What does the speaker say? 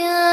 شَاءَ